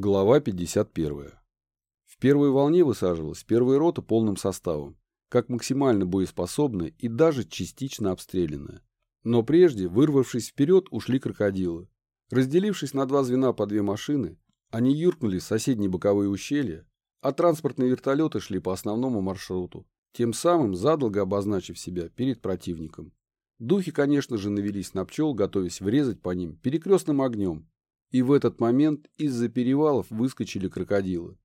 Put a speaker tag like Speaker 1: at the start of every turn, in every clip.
Speaker 1: Глава 51. В первой волне высаживалась первая рота полным составом, как максимально боеспособная и даже частично обстрелянная. Но прежде, вырвавшись вперед, ушли крокодилы. Разделившись на два звена по две машины, они юркнули в соседние боковые ущелья, а транспортные вертолеты шли по основному маршруту, тем самым задолго обозначив себя перед противником. Духи, конечно же, навелись на пчел, готовясь врезать по ним перекрестным огнем, и в этот момент из-за перевалов выскочили крокодилы.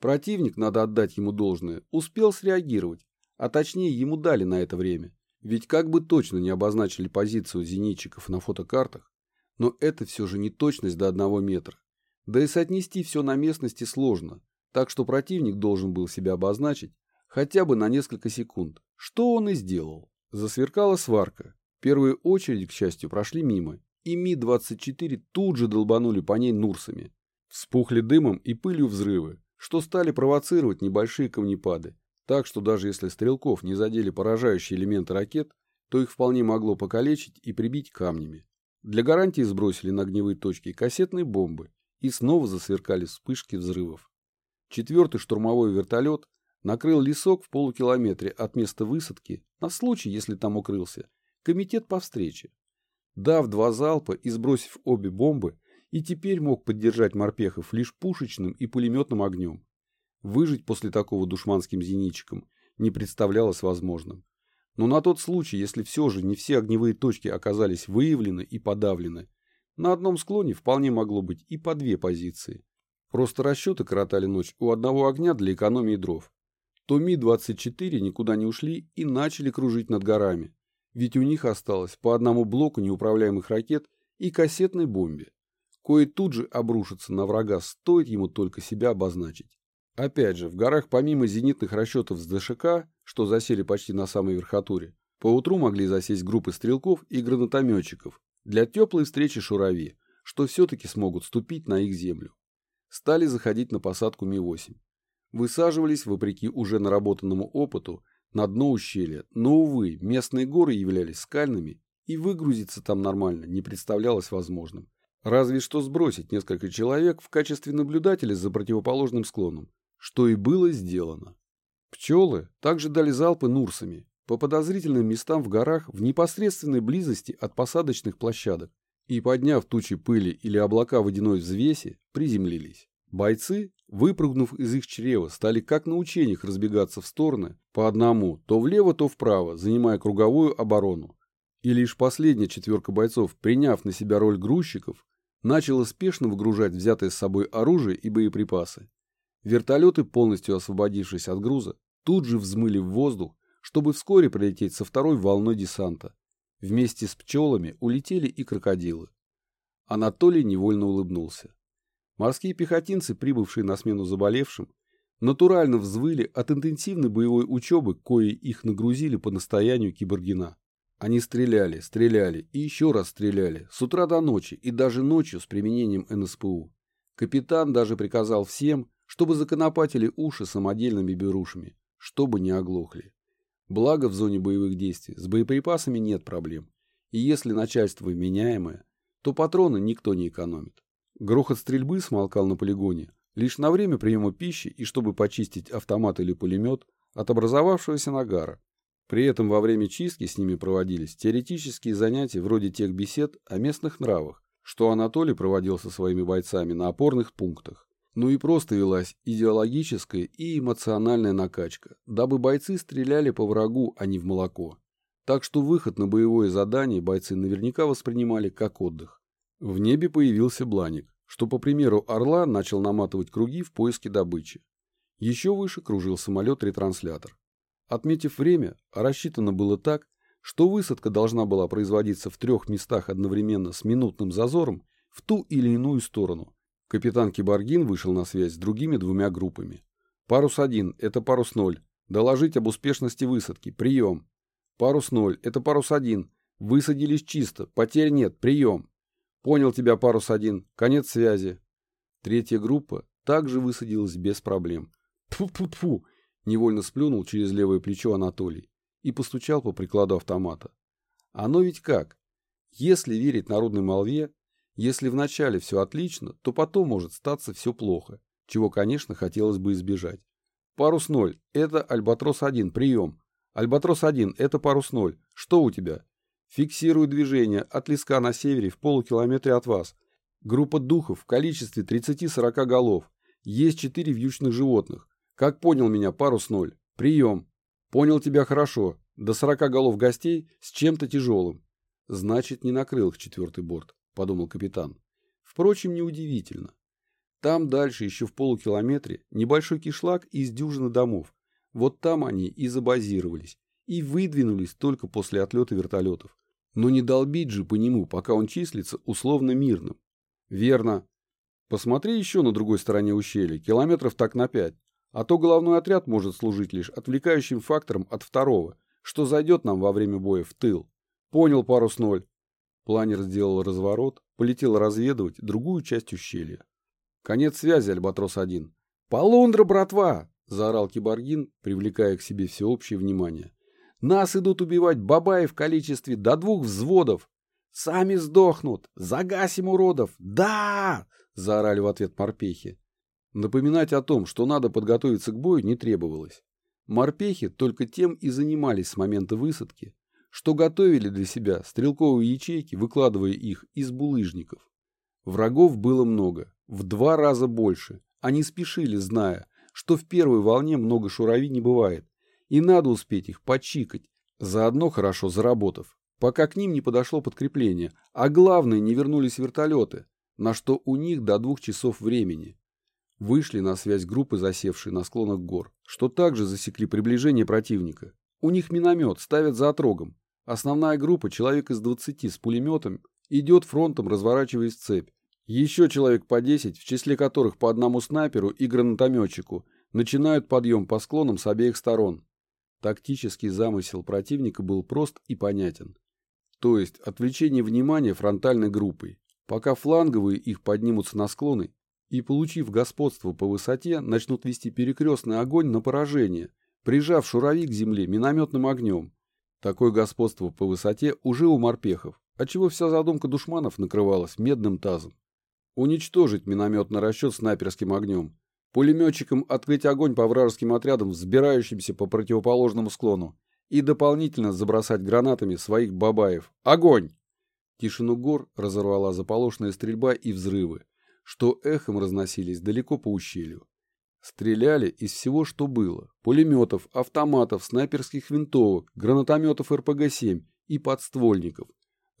Speaker 1: Противник, надо отдать ему должное, успел среагировать, а точнее ему дали на это время. Ведь как бы точно не обозначили позицию зенитчиков на фотокартах, но это все же не точность до одного метра. Да и соотнести все на местности сложно, так что противник должен был себя обозначить хотя бы на несколько секунд, что он и сделал. Засверкала сварка. Первые очереди, к счастью, прошли мимо, и Ми-24 тут же долбанули по ней Нурсами. Вспухли дымом и пылью взрывы, что стали провоцировать небольшие камнепады, так что даже если стрелков не задели поражающие элементы ракет, то их вполне могло покалечить и прибить камнями. Для гарантии сбросили на огневые точки кассетные бомбы и снова засверкали вспышки взрывов. Четвертый штурмовой вертолет накрыл лесок в полукилометре от места высадки на случай, если там укрылся, комитет по встрече дав два залпа и сбросив обе бомбы, и теперь мог поддержать морпехов лишь пушечным и пулеметным огнем. Выжить после такого душманским зенитчиком не представлялось возможным. Но на тот случай, если все же не все огневые точки оказались выявлены и подавлены, на одном склоне вполне могло быть и по две позиции. Просто расчеты коротали ночь у одного огня для экономии дров. То Ми-24 никуда не ушли и начали кружить над горами, ведь у них осталось по одному блоку неуправляемых ракет и кассетной бомбе, кое тут же обрушится на врага, стоит ему только себя обозначить. Опять же, в горах помимо зенитных расчетов с ДШК, что засели почти на самой верхотуре, поутру могли засесть группы стрелков и гранатометчиков для теплой встречи шурави, что все-таки смогут ступить на их землю. Стали заходить на посадку Ми-8. Высаживались, вопреки уже наработанному опыту, на дно ущелья, но, увы, местные горы являлись скальными, и выгрузиться там нормально не представлялось возможным. Разве что сбросить несколько человек в качестве наблюдателей за противоположным склоном, что и было сделано. Пчелы также дали залпы нурсами по подозрительным местам в горах в непосредственной близости от посадочных площадок и, подняв тучи пыли или облака водяной взвеси, приземлились. Бойцы, выпрыгнув из их чрева, стали как на учениях разбегаться в стороны, по одному, то влево, то вправо, занимая круговую оборону. И лишь последняя четверка бойцов, приняв на себя роль грузчиков, начала спешно выгружать взятое с собой оружие и боеприпасы. Вертолеты, полностью освободившись от груза, тут же взмыли в воздух, чтобы вскоре прилететь со второй волной десанта. Вместе с пчелами улетели и крокодилы. Анатолий невольно улыбнулся. Морские пехотинцы, прибывшие на смену заболевшим, натурально взвыли от интенсивной боевой учебы, коей их нагрузили по настоянию Киборгина. Они стреляли, стреляли и еще раз стреляли, с утра до ночи и даже ночью с применением НСПУ. Капитан даже приказал всем, чтобы законопатили уши самодельными берушами, чтобы не оглохли. Благо в зоне боевых действий с боеприпасами нет проблем, и если начальство вменяемое, то патроны никто не экономит. Грохот стрельбы смолкал на полигоне лишь на время приема пищи и чтобы почистить автомат или пулемет от образовавшегося нагара. При этом во время чистки с ними проводились теоретические занятия вроде тех бесед о местных нравах, что Анатолий проводил со своими бойцами на опорных пунктах. Ну и просто велась идеологическая и эмоциональная накачка, дабы бойцы стреляли по врагу, а не в молоко. Так что выход на боевое задание бойцы наверняка воспринимали как отдых. В небе появился Бланик, что, по примеру «Орла», начал наматывать круги в поиске добычи. Еще выше кружил самолет-ретранслятор. Отметив время, рассчитано было так, что высадка должна была производиться в трех местах одновременно с минутным зазором в ту или иную сторону. Капитан Киборгин вышел на связь с другими двумя группами. Парус 1 – это парус 0. Доложить об успешности высадки. Прием. Парус 0 – это парус 1. Высадились чисто. Потерь нет. Прием. Понял тебя, парус один. Конец связи. Третья группа также высадилась без проблем. Тфу-тфу-тфу! Невольно сплюнул через левое плечо Анатолий и постучал по прикладу автомата. Оно ведь как? Если верить народной молве, Если вначале все отлично, то потом может статься все плохо, чего, конечно, хотелось бы избежать. Парус 0 – это Альбатрос-1, прием. Альбатрос-1 – это парус 0. Что у тебя? Фиксирую движение от леска на севере в полукилометре от вас. Группа духов в количестве 30-40 голов. Есть 4 вьючных животных. Как понял меня, парус 0. Прием. Понял тебя хорошо. До 40 голов гостей с чем-то тяжелым. Значит, не накрыл их четвертый борт, подумал капитан. Впрочем, неудивительно. Там дальше, еще в полукилометре, небольшой кишлак из дюжины домов. Вот там они и забазировались, и выдвинулись только после отлета вертолетов. Но не долбить же по нему, пока он числится условно мирным. Верно. Посмотри еще на другой стороне ущелья, километров так на пять. А то головной отряд может служить лишь отвлекающим фактором от второго, что зайдет нам во время боя в тыл. Понял, парус ноль. Планер сделал разворот, полетел разведывать другую часть ущелья. Конец связи, Альбатрос-1. «Полундра, братва!» – заорал Киборгин, привлекая к себе всеобщее внимание. «Нас идут убивать бабаи в количестве до двух взводов! Сами сдохнут! Загасим уродов! Да!» – заорали в ответ морпехи. Напоминать о том, что надо подготовиться к бою, не требовалось. Морпехи только тем и занимались с момента высадки, что готовили для себя стрелковые ячейки, выкладывая их из булыжников. Врагов было много, в два раза больше. Они спешили, зная, что в первой волне много шурави не бывает, и надо успеть их почикать, заодно хорошо заработав, пока к ним не подошло подкрепление, а главное, не вернулись вертолеты, на что у них до двух часов времени. Вышли на связь группы, засевшие на склонах гор, что также засекли приближение противника. У них миномет, ставят за отрогом. Основная группа, человек из 20 с пулеметом, идет фронтом, разворачиваясь цепь. Еще человек по 10, в числе которых по одному снайперу и гранатометчику, начинают подъем по склонам с обеих сторон. Тактический замысел противника был прост и понятен. То есть отвлечение внимания фронтальной группой, пока фланговые их поднимутся на склоны и, получив господство по высоте, начнут вести перекрестный огонь на поражение, прижав шурави к земле минометным огнем. Такое господство по высоте уже у морпехов, отчего вся задумка душманов накрывалась медным тазом. Уничтожить минометный расчет снайперским огнем. Пулеметчикам открыть огонь по вражеским отрядам, взбирающимся по противоположному склону. И дополнительно забросать гранатами своих бабаев. Огонь! Тишину гор разорвала заполошная стрельба и взрывы, что эхом разносились далеко по ущелью. Стреляли из всего, что было. Пулеметов, автоматов, снайперских винтовок, гранатометов РПГ-7 и подствольников.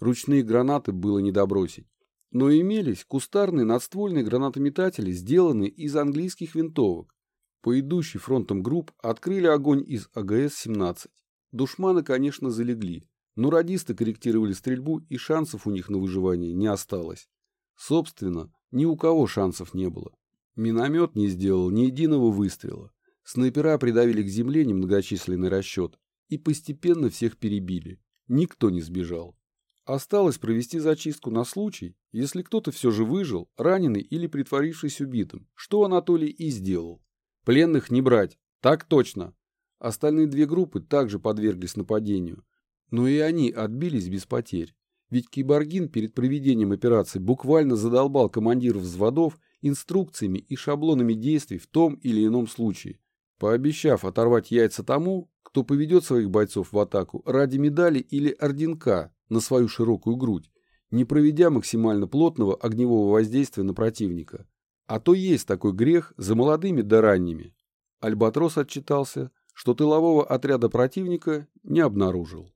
Speaker 1: Ручные гранаты было не добросить. Но имелись кустарные надствольные гранатометатели, сделанные из английских винтовок. По идущей фронтом групп открыли огонь из АГС-17. Душманы, конечно, залегли, но радисты корректировали стрельбу, и шансов у них на выживание не осталось. Собственно, ни у кого шансов не было. Миномет не сделал ни единого выстрела. Снайпера придавили к земле немногочисленный расчет и постепенно всех перебили. Никто не сбежал. Осталось провести зачистку на случай, если кто-то все же выжил, раненый или притворившись убитым, что Анатолий и сделал. Пленных не брать, так точно. Остальные две группы также подверглись нападению, но и они отбились без потерь. Ведь Киборгин перед проведением операции буквально задолбал командиров взводов инструкциями и шаблонами действий в том или ином случае, пообещав оторвать яйца тому, кто поведет своих бойцов в атаку ради медали или орденка на свою широкую грудь, не проведя максимально плотного огневого воздействия на противника. А то есть такой грех за молодыми да ранними. Альбатрос отчитался, что тылового отряда противника не обнаружил.